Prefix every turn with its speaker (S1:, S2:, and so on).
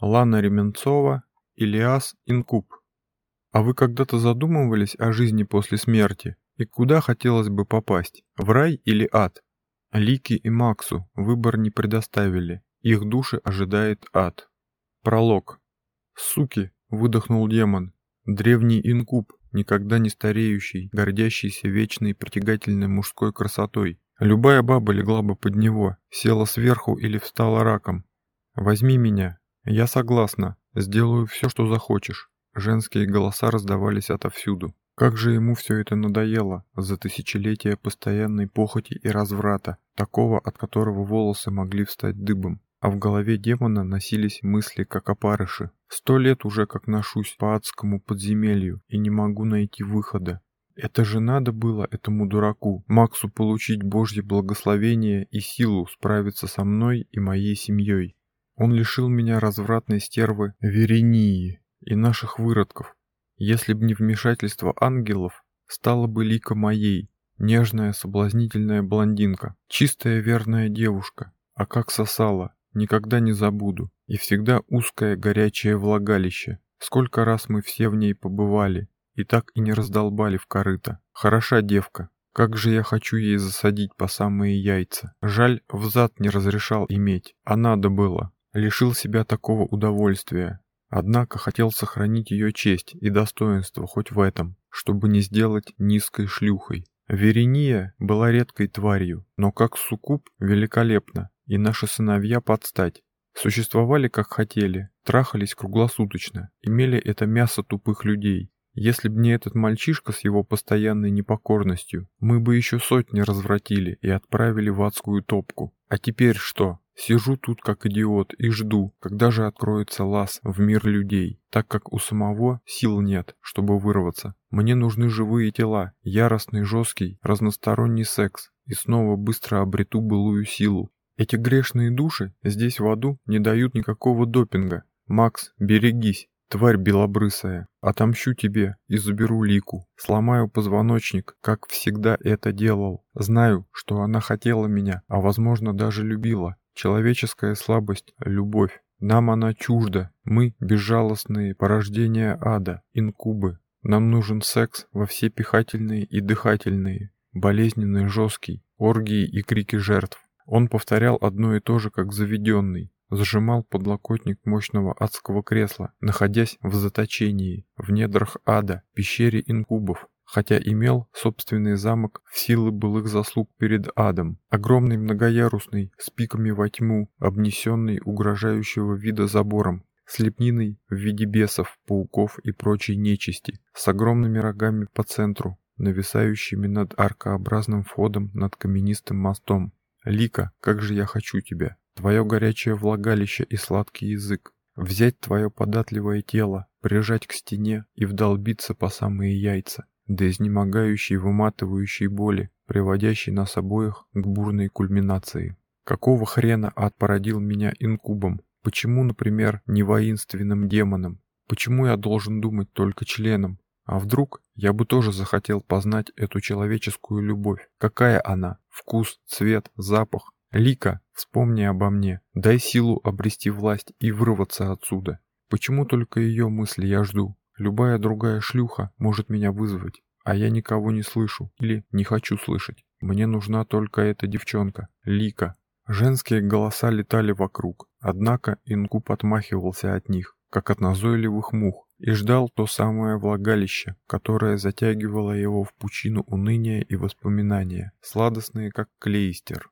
S1: Лана Ременцова, Илиас Инкуб. А вы когда-то задумывались о жизни после смерти и куда хотелось бы попасть, в рай или ад? Лики и Максу выбор не предоставили, их души ожидает ад. Пролог. «Суки!» — выдохнул демон. Древний инкуб, никогда не стареющий, гордящийся вечной притягательной мужской красотой. Любая баба легла бы под него, села сверху или встала раком. «Возьми меня, «Я согласна. Сделаю все, что захочешь». Женские голоса раздавались отовсюду. Как же ему все это надоело за тысячелетия постоянной похоти и разврата, такого, от которого волосы могли встать дыбом. А в голове демона носились мысли, как опарыши. Сто лет уже как ношусь по адскому подземелью и не могу найти выхода. Это же надо было этому дураку, Максу, получить Божье благословение и силу справиться со мной и моей семьей. Он лишил меня развратной стервы Верении и наших выродков. Если б не вмешательство ангелов, стала бы лика моей, нежная соблазнительная блондинка, чистая верная девушка, а как сосала, никогда не забуду, и всегда узкое горячее влагалище. Сколько раз мы все в ней побывали, и так и не раздолбали в корыто. Хороша девка, как же я хочу ей засадить по самые яйца. Жаль, взад не разрешал иметь, а надо было лишил себя такого удовольствия. Однако хотел сохранить ее честь и достоинство хоть в этом, чтобы не сделать низкой шлюхой. Верения была редкой тварью, но как суккуб великолепно, и наши сыновья подстать. Существовали как хотели, трахались круглосуточно, имели это мясо тупых людей. Если б не этот мальчишка с его постоянной непокорностью, мы бы еще сотни развратили и отправили в адскую топку. А теперь что? Сижу тут как идиот и жду, когда же откроется лаз в мир людей, так как у самого сил нет, чтобы вырваться. Мне нужны живые тела, яростный, жесткий, разносторонний секс, и снова быстро обрету былую силу. Эти грешные души здесь в аду не дают никакого допинга. Макс, берегись, тварь белобрысая. Отомщу тебе и заберу лику. Сломаю позвоночник, как всегда это делал. Знаю, что она хотела меня, а возможно даже любила. Человеческая слабость — любовь. Нам она чужда. Мы — безжалостные порождения ада, инкубы. Нам нужен секс во все пихательные и дыхательные, болезненный, жесткий, оргии и крики жертв. Он повторял одно и то же, как заведенный. Сжимал подлокотник мощного адского кресла, находясь в заточении, в недрах ада, пещере инкубов хотя имел собственный замок в силы былых заслуг перед адом, огромный многоярусный, с пиками во тьму, обнесенный угрожающего вида забором, с лепниной в виде бесов, пауков и прочей нечисти, с огромными рогами по центру, нависающими над аркообразным входом над каменистым мостом. Лика, как же я хочу тебя, твое горячее влагалище и сладкий язык, взять твое податливое тело, прижать к стене и вдолбиться по самые яйца, до изнемогающей выматывающей боли, приводящей нас обоих к бурной кульминации. Какого хрена ад породил меня инкубом? Почему, например, не воинственным демоном? Почему я должен думать только членом? А вдруг я бы тоже захотел познать эту человеческую любовь? Какая она? Вкус, цвет, запах? Лика, вспомни обо мне. Дай силу обрести власть и вырваться отсюда. Почему только ее мысли я жду? Любая другая шлюха может меня вызвать, а я никого не слышу или не хочу слышать. Мне нужна только эта девчонка, Лика. Женские голоса летали вокруг, однако инкуб отмахивался от них, как от назойливых мух, и ждал то самое влагалище, которое затягивало его в пучину уныния и воспоминания, сладостные как клейстер.